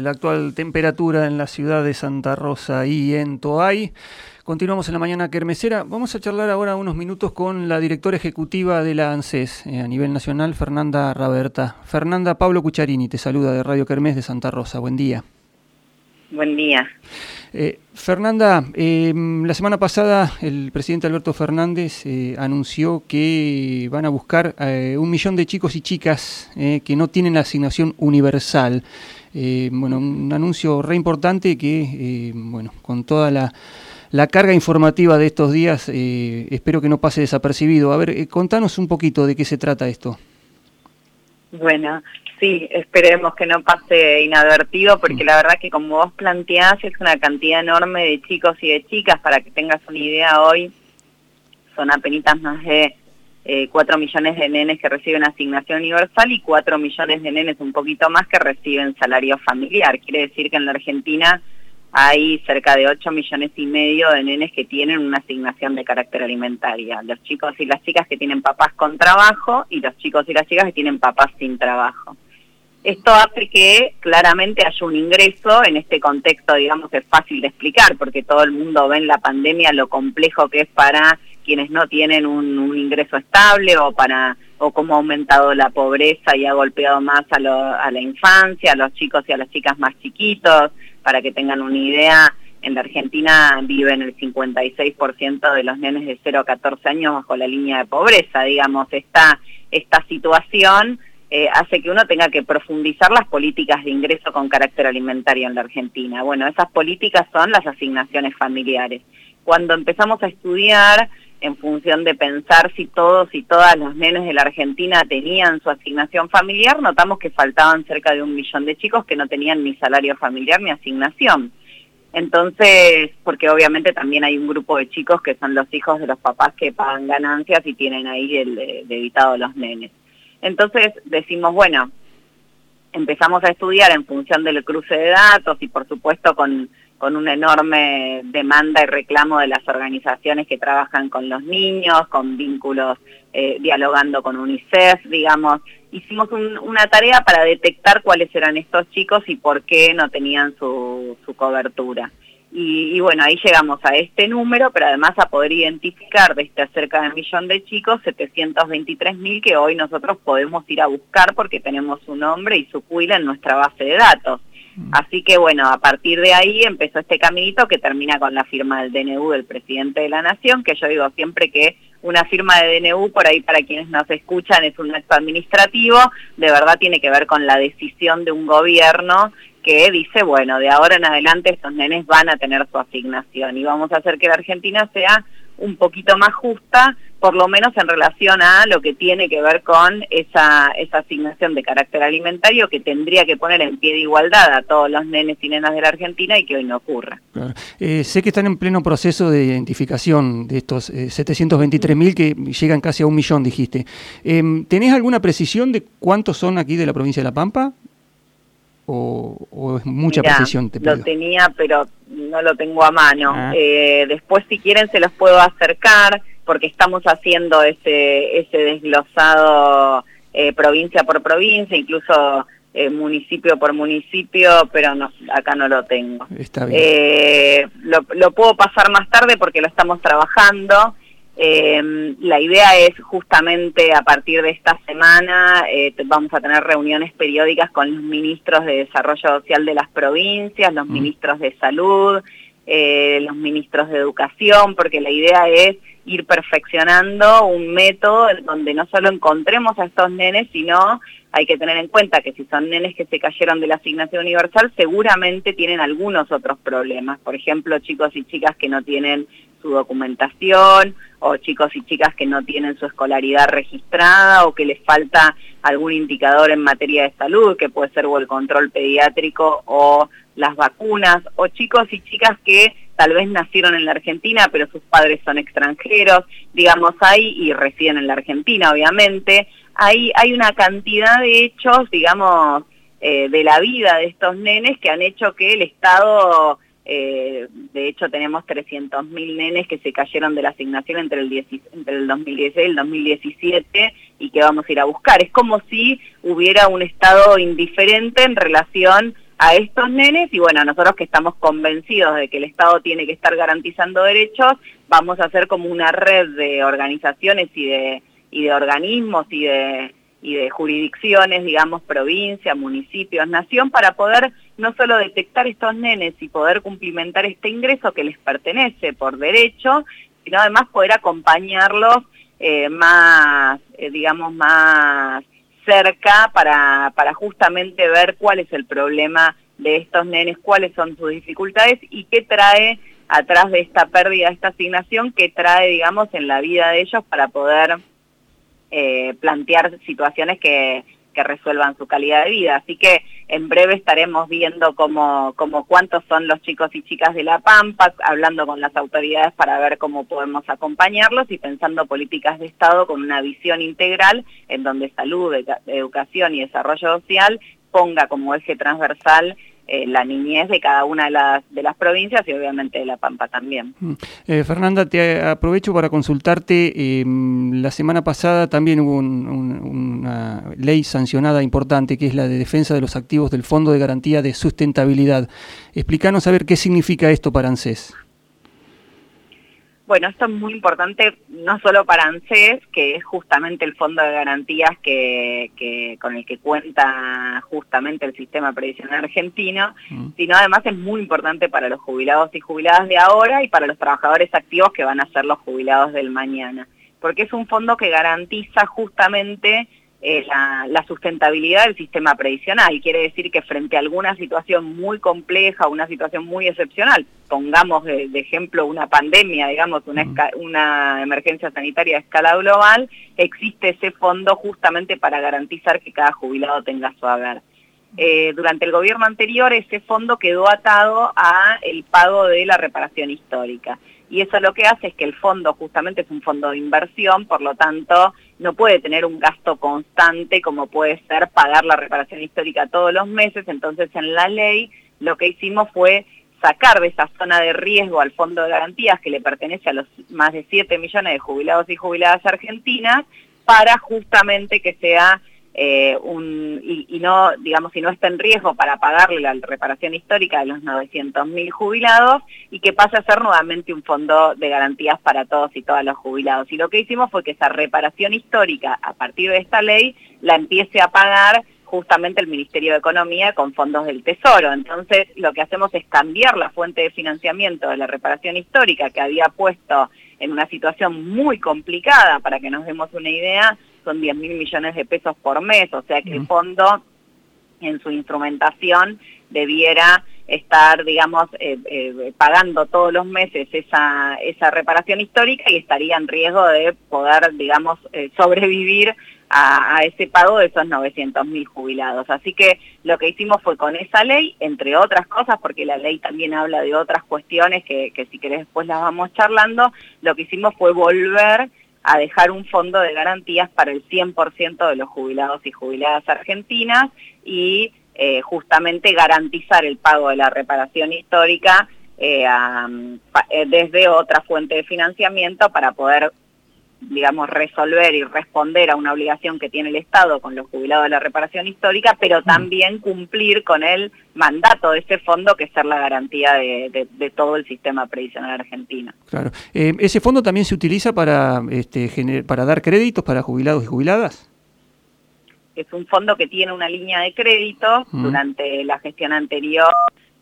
La actual temperatura en la ciudad de Santa Rosa y en Toay. Continuamos en la mañana kermesera. Vamos a charlar ahora unos minutos con la directora ejecutiva de la ANSES eh, a nivel nacional, Fernanda Raberta. Fernanda, Pablo Cucharini te saluda de Radio Kermés de Santa Rosa. Buen día. Buen día. Eh, Fernanda, em, la semana pasada el presidente Alberto Fernández eh, anunció que van a buscar un millón de chicos y chicas que no tienen la asignación universal. Eh, bueno, un anuncio re importante que, eh, bueno, con toda la, carga informativa de estos días, eh, espero que no pase desapercibido. A ver, contanos un poquito de qué se trata esto. Bueno, sí, esperemos que no pase inadvertido, porque la verdad que como vos planteás, es una cantidad enorme de chicos y de chicas, para que tengas una idea hoy, son apenas más de eh, 4 millones de nenes que reciben asignación universal y 4 millones de nenes, un poquito más, que reciben salario familiar. Quiere decir que en la Argentina hay cerca de 8 millones y medio de nenes que tienen una asignación de carácter alimentaria. Los chicos y las chicas que tienen papás con trabajo y los chicos y las chicas que tienen papás sin trabajo. Esto hace que claramente haya un ingreso, en este contexto digamos es fácil de explicar porque todo el mundo ve en la pandemia lo complejo que es para quienes no tienen un, ingreso estable o para o cómo ha aumentado la pobreza y ha golpeado más a, a la infancia, a los chicos y a las chicas más chiquitos, para que tengan una idea, en la Argentina viven el 56% de los nenes de 0 a 14 años bajo la línea de pobreza, digamos, esta, esta situación eh, hace que uno tenga que profundizar las políticas de ingreso con carácter alimentario en la Argentina. Bueno, esas políticas son las asignaciones familiares. Cuando empezamos a estudiar en función de pensar si todos y todas los nenes de la Argentina tenían su asignación familiar, notamos que faltaban cerca de un millón de chicos que no tenían ni salario familiar ni asignación. Entonces, porque obviamente también hay un grupo de chicos que son los hijos de los papás que pagan ganancias y tienen ahí el, debitado los nenes. Entonces decimos, bueno, empezamos a estudiar en función del cruce de datos y por supuesto con con una enorme demanda y reclamo de las organizaciones que trabajan con los niños, con vínculos eh, dialogando con UNICEF, digamos. Hicimos una tarea para detectar cuáles eran estos chicos y por qué no tenían su, cobertura. Y, bueno, ahí llegamos a este número, pero además a poder identificar de este cerca de un millón de chicos, 723 mil que hoy nosotros podemos ir a buscar porque tenemos su nombre y su cuila en nuestra base de datos. Así que bueno, a partir de ahí empezó este caminito que termina con la firma del DNU del presidente de la Nación, que yo digo siempre que una firma de DNU, por ahí para quienes nos escuchan, es un acto administrativo, de verdad tiene que ver con la decisión de un gobierno que dice, bueno, de ahora en adelante estos nenes van a tener su asignación y vamos a hacer que la Argentina sea un poquito más justa, por lo menos en relación a lo que tiene que ver con esa, esa asignación de carácter alimentario que tendría que poner en pie de igualdad a todos los nenes y nenas de la Argentina y que hoy no ocurre. Eh, sé que están en pleno proceso de identificación de estos eh, 723.000 que llegan casi a un millón, dijiste. Eh, ¿Tenés alguna precisión de cuántos son aquí de la provincia de La Pampa? o, es mucha precisión? Te Lo tenía, pero no lo tengo a mano. Ah. Eh, después, si quieren, se los puedo acercar, porque estamos haciendo ese, ese desglosado eh, provincia por provincia, incluso eh, municipio por municipio, pero no, acá no lo tengo. Está bien. Lo, lo puedo pasar más tarde porque lo estamos trabajando. Eh, la idea es justamente a partir de esta semana eh, vamos a tener reuniones periódicas con los ministros de Desarrollo Social de las provincias, los mm. ministros de Salud, eh, los ministros de Educación, porque la idea es ir perfeccionando un método donde no solo encontremos a estos nenes, sino hay que tener en cuenta que si son nenes que se cayeron de la asignación universal, seguramente tienen algunos otros problemas. Por ejemplo, chicos y chicas que no tienen su documentación, o chicos y chicas que no tienen su escolaridad registrada, o que les falta algún indicador en materia de salud, que puede ser o el control pediátrico o las vacunas, o chicos y chicas que tal vez nacieron en la Argentina, pero sus padres son extranjeros, digamos, ahí, y residen en la Argentina, obviamente, hay, hay una cantidad de hechos, digamos, eh, de la vida de estos nenes que han hecho que el Estado, eh, de hecho tenemos 300.000 nenes que se cayeron de la asignación entre el, entre el 2016 y el 2017 y que vamos a ir a buscar. Es como si hubiera un Estado indiferente en relación a estos nenes y bueno, nosotros que estamos convencidos de que el Estado tiene que estar garantizando derechos, vamos a hacer como una red de organizaciones y de, y de organismos y de, y de jurisdicciones, digamos, provincia, municipios, nación, para poder no solo detectar estos nenes y poder cumplimentar este ingreso que les pertenece por derecho, sino además poder acompañarlos eh, más, eh, digamos, más cerca para, para justamente ver cuál es el problema de estos nenes, cuáles son sus dificultades y qué trae atrás de esta pérdida, de esta asignación, qué trae, digamos, en la vida de ellos para poder eh, plantear situaciones que, que resuelvan su calidad de vida. Así que en breve estaremos viendo cómo, cómo cuántos son los chicos y chicas de La Pampa, hablando con las autoridades para ver cómo podemos acompañarlos y pensando políticas de Estado con una visión integral en donde salud, educación y desarrollo social ponga como eje transversal eh, la niñez de cada una de las, de las provincias y obviamente de La Pampa también. Mm. Eh, Fernanda, te aprovecho para consultarte. Em, la semana pasada también hubo una ley sancionada importante que es la de defensa de los activos del Fondo de Garantía de Sustentabilidad. Explícanos a ver qué significa esto para ANSES. Bueno, esto es muy importante no solo para ANSES, que es justamente el fondo de garantías que, con el que cuenta justamente el sistema previsional argentino, mm. sino además es muy importante para los jubilados y jubiladas de ahora y para los trabajadores activos que van a ser los jubilados del mañana, porque es un fondo que garantiza justamente eh, la, sustentabilidad del sistema previsional. Quiere decir que frente a alguna situación muy compleja, una situación muy excepcional, pongamos de, ejemplo una pandemia, digamos, una, una emergencia sanitaria a escala global, existe ese fondo justamente para garantizar que cada jubilado tenga su haber. Eh, durante el gobierno anterior ese fondo quedó atado a el pago de la reparación histórica y eso lo que hace es que el fondo justamente es un fondo de inversión, por lo tanto no puede tener un gasto constante como puede ser pagar la reparación histórica todos los meses, entonces en la ley lo que hicimos fue sacar de esa zona de riesgo al fondo de garantías que le pertenece a los más de 7 millones de jubilados y jubiladas argentinas para justamente que sea eh, un, y, no, digamos, si no está en riesgo para pagarle la reparación histórica de los 900.000 jubilados y que pase a ser nuevamente un fondo de garantías para todos y todas los jubilados. Y lo que hicimos fue que esa reparación histórica, a partir de esta ley, la empiece a pagar justamente el Ministerio de Economía con fondos del Tesoro. Entonces, lo que hacemos es cambiar la fuente de financiamiento de la reparación histórica que había puesto en una situación muy complicada, para que nos demos una idea, son 10 mil millones de pesos por mes, o sea que el fondo en su instrumentación debiera estar, digamos, eh, eh, pagando todos los meses esa, esa reparación histórica y estaría en riesgo de poder, digamos, eh, sobrevivir a, ese pago de esos 900 mil jubilados. Así que lo que hicimos fue con esa ley, entre otras cosas, porque la ley también habla de otras cuestiones que, que si querés después las vamos charlando, lo que hicimos fue volver a dejar un fondo de garantías para el 100% de los jubilados y jubiladas argentinas y eh, justamente garantizar el pago de la reparación histórica eh, eh, desde otra fuente de financiamiento para poder digamos, resolver y responder a una obligación que tiene el Estado con los jubilados de la reparación histórica, pero también cumplir con el mandato de ese fondo que es ser la garantía de, todo el sistema previsional argentino. Claro. Eh, ¿Ese fondo también se utiliza para, este, para dar créditos para jubilados y jubiladas? Es un fondo que tiene una línea de crédito. Durante la gestión anterior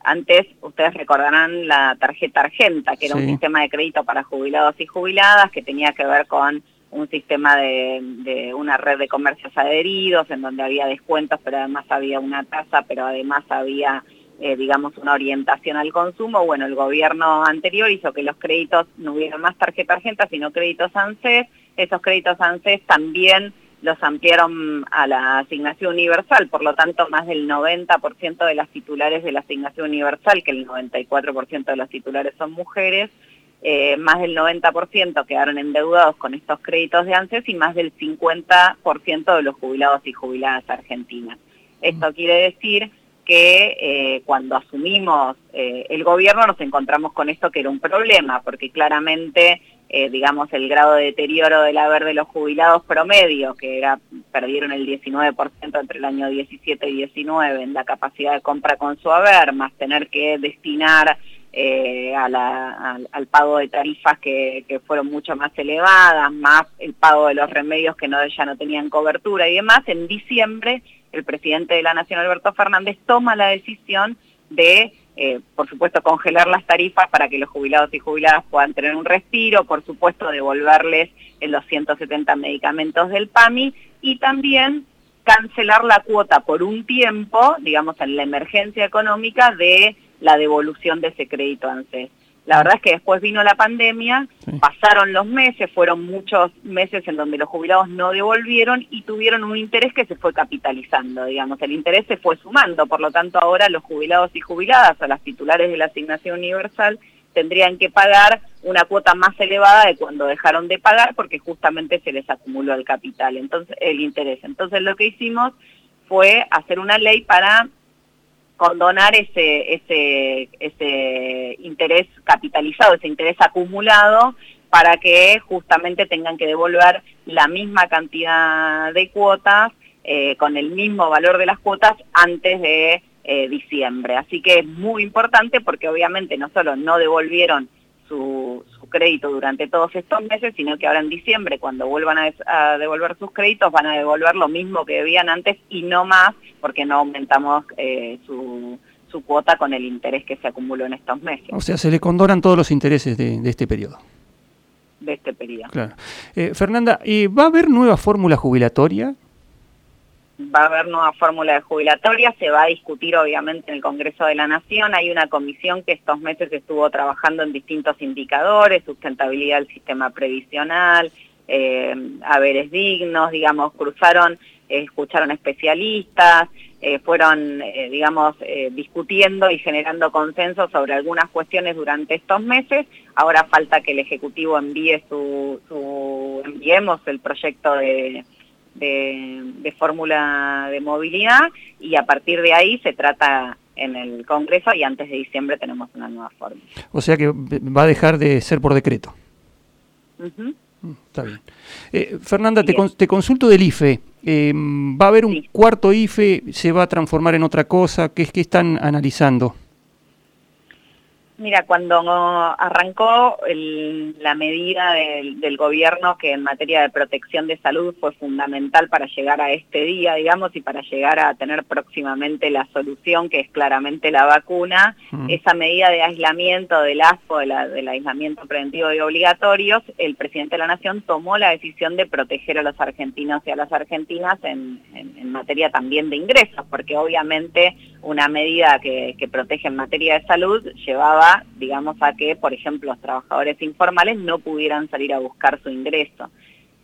antes, ustedes recordarán la tarjeta Argenta, que era un sistema de crédito para jubilados y jubiladas, que tenía que ver con un sistema de, una red de comercios adheridos, en donde había descuentos, pero además había una tasa, pero además había, eh, digamos, una orientación al consumo. Bueno, el gobierno anterior hizo que los créditos no hubieran más tarjeta Argenta, sino créditos ANSES. Esos créditos ANSES también los ampliaron a la asignación universal, por lo tanto más del 90% de las titulares de la asignación universal, que el 94% de los titulares son mujeres, eh, más del 90% quedaron endeudados con estos créditos de ANSES y más del 50% de los jubilados y jubiladas argentinas. Esto quiere decir que eh, cuando asumimos eh, el gobierno nos encontramos con esto que era un problema, porque claramente eh, digamos, el grado de deterioro del haber de los jubilados promedio, que era perdieron el 19% entre el año 17 y 19 en la capacidad de compra con su haber, más tener que destinar eh, al, pago de tarifas que, fueron mucho más elevadas, más el pago de los remedios que no, ya no tenían cobertura y demás, en diciembre el presidente de la Nación, Alberto Fernández, toma la decisión de eh, por supuesto, congelar las tarifas para que los jubilados y jubiladas puedan tener un respiro, por supuesto, devolverles los 170 medicamentos del PAMI y también cancelar la cuota por un tiempo, digamos, en la emergencia económica de la devolución de ese crédito ANSES. La verdad es que después vino la pandemia, pasaron los meses, fueron muchos meses en donde los jubilados no devolvieron y tuvieron un interés que se fue capitalizando, digamos, el interés se fue sumando, por lo tanto ahora los jubilados y jubiladas a las titulares de la asignación universal tendrían que pagar una cuota más elevada de cuando dejaron de pagar porque justamente se les acumuló el capital, entonces el interés. Entonces lo que hicimos fue hacer una ley para condonar ese, ese, ese interés capitalizado, ese interés acumulado, para que justamente tengan que devolver la misma cantidad de cuotas eh, con el mismo valor de las cuotas antes de eh, diciembre. Así que es muy importante porque obviamente no solo no devolvieron su, crédito durante todos estos meses, sino que ahora en diciembre, cuando vuelvan a, devolver sus créditos, van a devolver lo mismo que debían antes y no más, porque no aumentamos eh, su, su, cuota con el interés que se acumuló en estos meses. O sea, se le condoran todos los intereses de, este periodo. De este periodo. Claro. Eh, Fernanda, ¿va a haber nueva fórmula jubilatoria? Va a haber nueva fórmula de jubilatoria, se va a discutir obviamente en el Congreso de la Nación, hay una comisión que estos meses estuvo trabajando en distintos indicadores, sustentabilidad del sistema previsional, eh, haberes dignos, digamos, cruzaron, escucharon especialistas, eh, fueron, eh, digamos, discutiendo y generando consenso sobre algunas cuestiones durante estos meses. Ahora falta que el Ejecutivo envíe su enviemos el proyecto de de, fórmula de movilidad y a partir de ahí se trata en el Congreso y antes de diciembre tenemos una nueva fórmula. O sea que va a dejar de ser por decreto. Mm, está bien. Eh, Fernanda, te, consulto del IFE. Eh, ¿Va a haber un cuarto IFE? ¿Se va a transformar en otra cosa? ¿Qué, qué están analizando? Mira, cuando arrancó la medida del, gobierno que en materia de protección de salud fue fundamental para llegar a este día, digamos, y para llegar a tener próximamente la solución, que es claramente la vacuna, mm. esa medida de aislamiento del ASPO, del aislamiento preventivo y obligatorio, el presidente de la Nación tomó la decisión de proteger a los argentinos y a las argentinas en, materia también de ingresos, porque obviamente una medida que protege en materia de salud llevaba digamos, a que, por ejemplo, los trabajadores informales no pudieran salir a buscar su ingreso.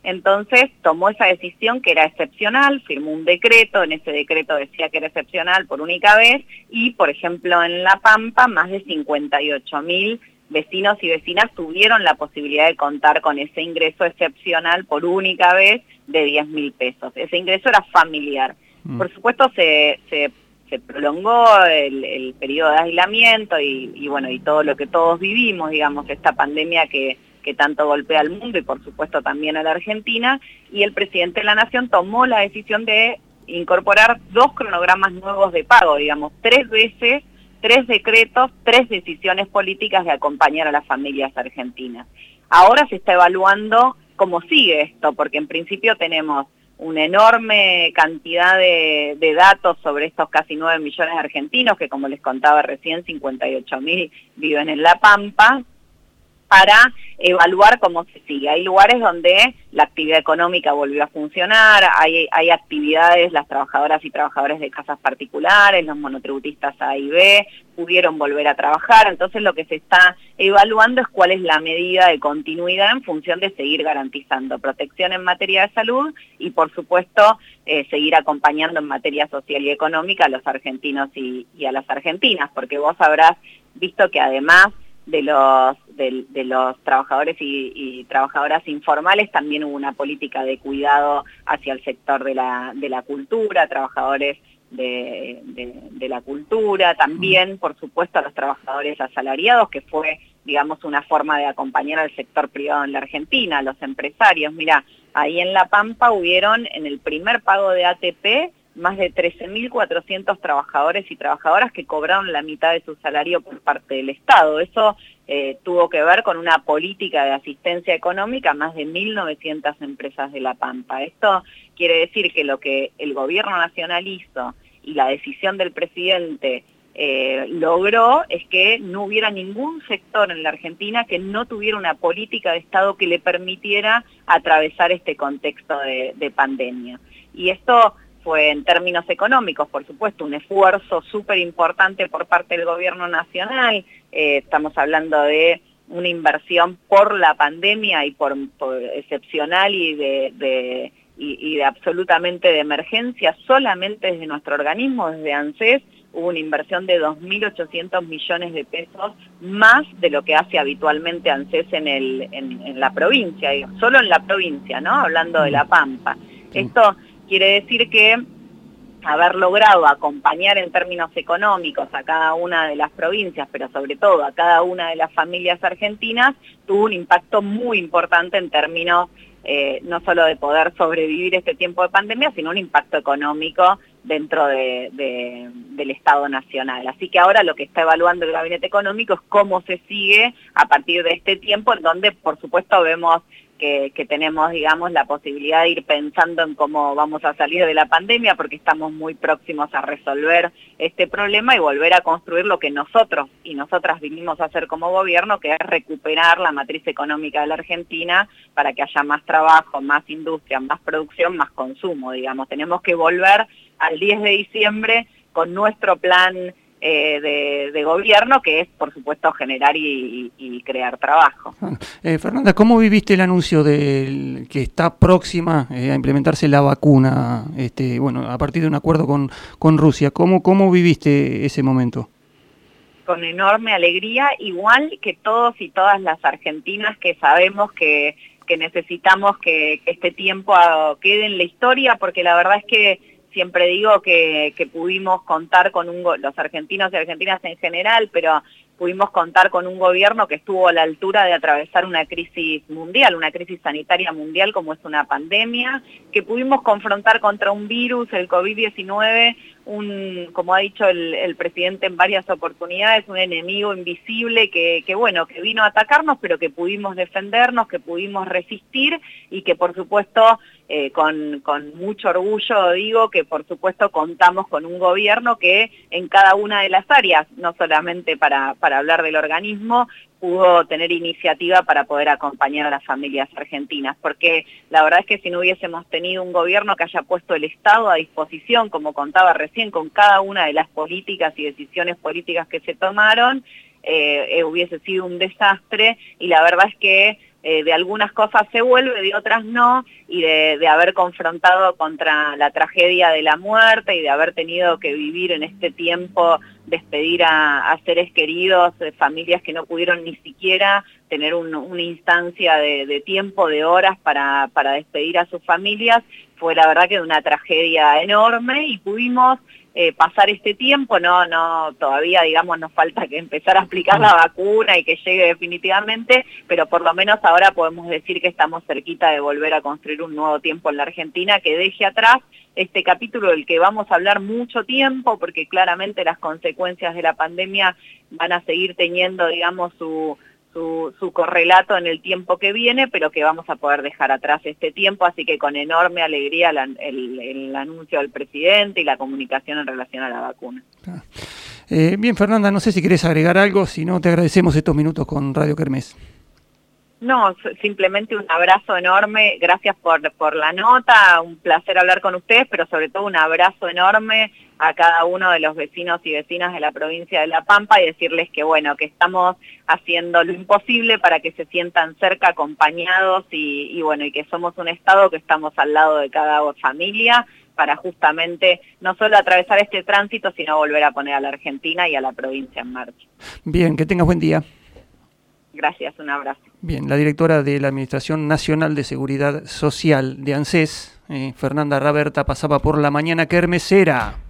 Entonces tomó esa decisión que era excepcional, firmó un decreto, en ese decreto decía que era excepcional por única vez y, por ejemplo, en La Pampa más de 58 mil vecinos y vecinas tuvieron la posibilidad de contar con ese ingreso excepcional por única vez de 10 mil pesos. Ese ingreso era familiar. Mm. Por supuesto se, se se prolongó el, periodo de aislamiento y, bueno, y todo lo que todos vivimos, digamos, esta pandemia que, que tanto golpea al mundo y por supuesto también a la Argentina, y el presidente de la Nación tomó la decisión de incorporar dos cronogramas nuevos de pago, digamos, tres veces, tres decretos, tres decisiones políticas de acompañar a las familias argentinas. Ahora se está evaluando cómo sigue esto, porque en principio tenemos una enorme cantidad de, datos sobre estos casi 9 millones de argentinos, que como les contaba recién, 58 mil viven en La Pampa, para evaluar cómo se sigue. Hay lugares donde la actividad económica volvió a funcionar, hay, hay actividades, las trabajadoras y trabajadores de casas particulares, los monotributistas A y B, pudieron volver a trabajar, entonces lo que se está evaluando es cuál es la medida de continuidad en función de seguir garantizando protección en materia de salud y por supuesto eh, seguir acompañando en materia social y económica a los argentinos y, y a las argentinas, porque vos habrás visto que además de los, de, los trabajadores y, trabajadoras informales, también hubo una política de cuidado hacia el sector de la, de la cultura, trabajadores de, de, la cultura, también, por supuesto, a los trabajadores asalariados, que fue digamos, una forma de acompañar al sector privado en la Argentina, a los empresarios. Mira, ahí en La Pampa hubieron en el primer pago de ATP más de 13.400 trabajadores y trabajadoras que cobraron la mitad de su salario por parte del Estado. Eso eh, tuvo que ver con una política de asistencia económica a más de 1.900 empresas de La Pampa. Esto quiere decir que lo que el gobierno nacional hizo y la decisión del presidente eh, logró es que no hubiera ningún sector en la Argentina que no tuviera una política de Estado que le permitiera atravesar este contexto de, pandemia. Y esto fue en términos económicos, por supuesto, un esfuerzo súper importante por parte del gobierno nacional. Eh, estamos hablando de una inversión por la pandemia y por, excepcional y de, y de absolutamente de emergencia solamente desde nuestro organismo, desde ANSES, hubo una inversión de 2.800 millones de pesos más de lo que hace habitualmente ANSES en, el, en, la provincia, solo en la provincia, ¿no? Hablando de La Pampa. Esto quiere decir que haber logrado acompañar en términos económicos a cada una de las provincias, pero sobre todo a cada una de las familias argentinas, tuvo un impacto muy importante en términos eh, no solo de poder sobrevivir este tiempo de pandemia, sino un impacto económico dentro del Estado Nacional. Así que ahora lo que está evaluando el Gabinete Económico es cómo se sigue a partir de este tiempo, en donde por supuesto vemos que, tenemos, digamos, la posibilidad de ir pensando en cómo vamos a salir de la pandemia, porque estamos muy próximos a resolver este problema y volver a construir lo que nosotros y nosotras vinimos a hacer como gobierno, que es recuperar la matriz económica de la Argentina para que haya más trabajo, más industria, más producción, más consumo, digamos. Tenemos que volver al 10 de diciembre con nuestro plan eh, de, gobierno, que es, por supuesto, generar y, crear trabajo. Eh, Fernanda, ¿cómo viviste el anuncio de que está próxima eh, a implementarse la vacuna, este, bueno, a partir de un acuerdo con, con Rusia? ¿Cómo, ¿Cómo viviste ese momento? Con enorme alegría, igual que todos y todas las argentinas que sabemos que, que necesitamos que, que este tiempo quede en la historia, porque la verdad es que siempre digo que, pudimos contar con un, los argentinos y argentinas en general, pero pudimos contar con un gobierno que estuvo a la altura de atravesar una crisis mundial, una crisis sanitaria mundial como es una pandemia, que pudimos confrontar contra un virus, el COVID-19, un, como ha dicho el, presidente en varias oportunidades, un enemigo invisible que, bueno, que vino a atacarnos, pero que pudimos defendernos, que pudimos resistir y que por supuesto eh, con, con, mucho orgullo digo que por supuesto contamos con un gobierno que en cada una de las áreas, no solamente para, para hablar del organismo, pudo tener iniciativa para poder acompañar a las familias argentinas, porque la verdad es que si no hubiésemos tenido un gobierno que haya puesto el Estado a disposición, como contaba recién, con cada una de las políticas y decisiones políticas que se tomaron, eh, eh, hubiese sido un desastre y la verdad es que eh, de algunas cosas se vuelve, de otras no, y de, haber confrontado contra la tragedia de la muerte y de haber tenido que vivir en este tiempo, despedir a, seres queridos, de familias que no pudieron ni siquiera tener una instancia de, tiempo, de horas para, para despedir a sus familias, fue la verdad que una tragedia enorme y pudimos eh, pasar este tiempo, no, no, todavía digamos nos falta que empezar a aplicar la vacuna y que llegue definitivamente, pero por lo menos ahora podemos decir que estamos cerquita de volver a construir un nuevo tiempo en la Argentina que deje atrás este capítulo del que vamos a hablar mucho tiempo, porque claramente las consecuencias de la pandemia van a seguir teniendo, digamos, su su, correlato en el tiempo que viene, pero que vamos a poder dejar atrás este tiempo, así que con enorme alegría el, anuncio del presidente y la comunicación en relación a la vacuna. Eh, bien, Fernanda, no sé si querés agregar algo, si no, te agradecemos estos minutos con Radio Kermés. No, simplemente un abrazo enorme, gracias por, por la nota, un placer hablar con ustedes, pero sobre todo un abrazo enorme a cada uno de los vecinos y vecinas de la provincia de La Pampa y decirles que bueno, que estamos haciendo lo imposible para que se sientan cerca, acompañados y, bueno, y que somos un Estado que estamos al lado de cada familia para justamente no solo atravesar este tránsito, sino volver a poner a la Argentina y a la provincia en marcha. Bien, que tengas buen día. Gracias, un abrazo. Bien, la directora de la Administración Nacional de Seguridad Social de ANSES, eh, Fernanda Raberta, pasaba por la mañana kermesera.